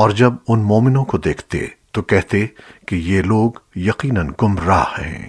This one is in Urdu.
اور جب ان مومنوں کو دیکھتے تو کہتے کہ یہ لوگ یقیناً گمراہ ہیں۔